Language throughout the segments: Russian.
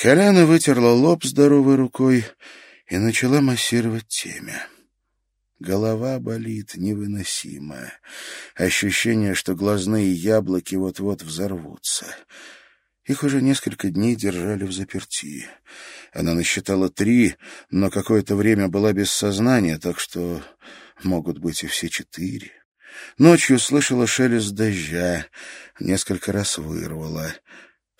Хеляна вытерла лоб здоровой рукой и начала массировать темя. Голова болит невыносимо. Ощущение, что глазные яблоки вот-вот взорвутся. Их уже несколько дней держали в заперти. Она насчитала три, но какое-то время была без сознания, так что могут быть и все четыре. Ночью слышала шелест дождя, несколько раз вырвала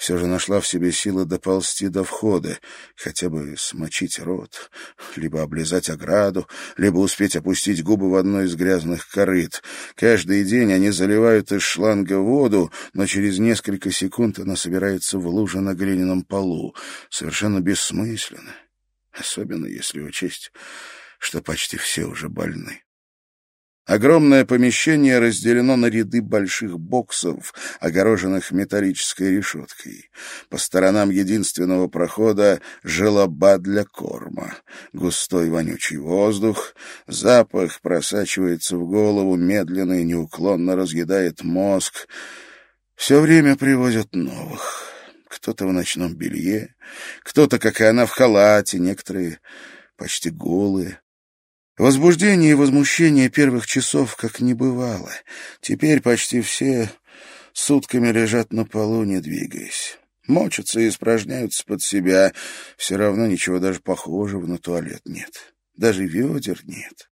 все же нашла в себе силы доползти до входа, хотя бы смочить рот, либо облизать ограду, либо успеть опустить губы в одно из грязных корыт. Каждый день они заливают из шланга воду, но через несколько секунд она собирается в луже на глиняном полу. Совершенно бессмысленно, особенно если учесть, что почти все уже больны. Огромное помещение разделено на ряды больших боксов, огороженных металлической решеткой. По сторонам единственного прохода — желоба для корма. Густой вонючий воздух, запах просачивается в голову, медленно и неуклонно разъедает мозг. Все время привозят новых. Кто-то в ночном белье, кто-то, как и она, в халате, некоторые почти голые. Возбуждение и возмущение первых часов как не бывало. Теперь почти все сутками лежат на полу, не двигаясь. Мочатся и испражняются под себя. Все равно ничего даже похожего на туалет нет. Даже ведер нет.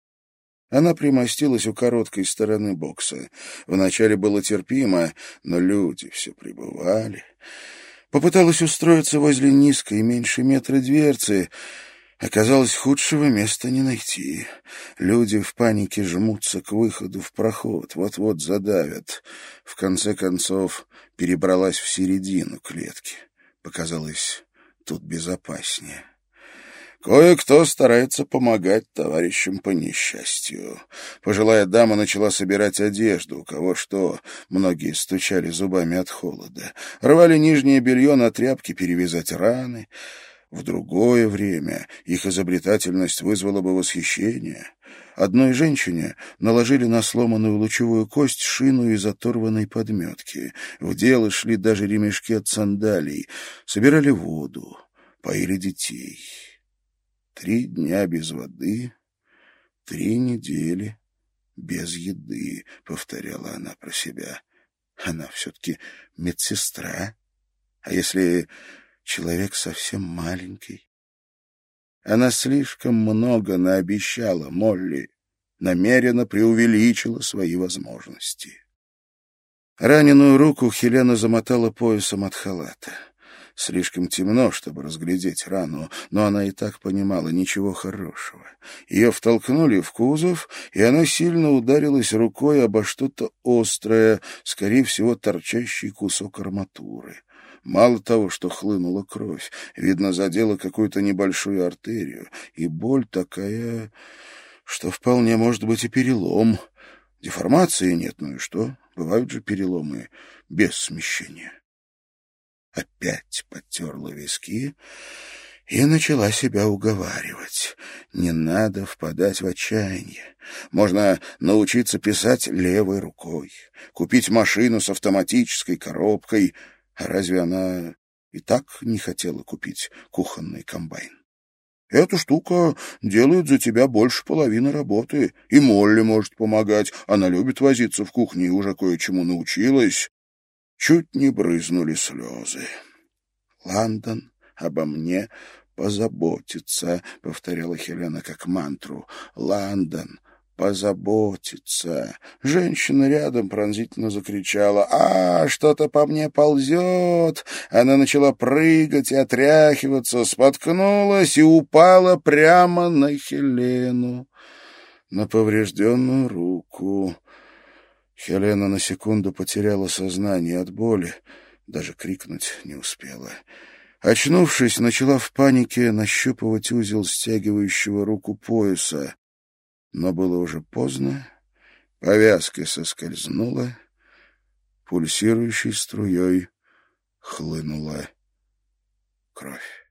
Она примостилась у короткой стороны бокса. Вначале было терпимо, но люди все прибывали. Попыталась устроиться возле низкой, меньше метра дверцы — Оказалось, худшего места не найти. Люди в панике жмутся к выходу в проход, вот-вот задавят. В конце концов, перебралась в середину клетки. Показалось, тут безопаснее. Кое-кто старается помогать товарищам по несчастью. Пожилая дама начала собирать одежду, у кого что. Многие стучали зубами от холода. Рвали нижнее белье на тряпки перевязать раны. В другое время их изобретательность вызвала бы восхищение. Одной женщине наложили на сломанную лучевую кость шину из оторванной подметки. В дело шли даже ремешки от сандалий. Собирали воду, поили детей. Три дня без воды, три недели без еды, — повторяла она про себя. Она все-таки медсестра. А если человек совсем маленький. Она слишком много наобещала Молли, намеренно преувеличила свои возможности. Раненую руку Хелена замотала поясом от халата. Слишком темно, чтобы разглядеть рану, но она и так понимала ничего хорошего. Ее втолкнули в кузов, и она сильно ударилась рукой обо что-то острое, скорее всего, торчащий кусок арматуры. Мало того, что хлынула кровь, видно, задела какую-то небольшую артерию, и боль такая, что вполне может быть и перелом. Деформации нет, ну и что? Бывают же переломы без смещения. Опять потерла виски и начала себя уговаривать. Не надо впадать в отчаяние. Можно научиться писать левой рукой, купить машину с автоматической коробкой — Разве она и так не хотела купить кухонный комбайн? Эта штука делает за тебя больше половины работы. И Молли может помогать. Она любит возиться в кухне и уже кое-чему научилась. Чуть не брызнули слезы. Лондон обо мне позаботится, — повторяла Хелена как мантру. Лондон позаботиться. Женщина рядом пронзительно закричала. «А, что-то по мне ползет!» Она начала прыгать и отряхиваться, споткнулась и упала прямо на Хелену, на поврежденную руку. Хелена на секунду потеряла сознание от боли, даже крикнуть не успела. Очнувшись, начала в панике нащупывать узел стягивающего руку пояса но было уже поздно, повязка соскользнула, пульсирующей струей хлынула кровь.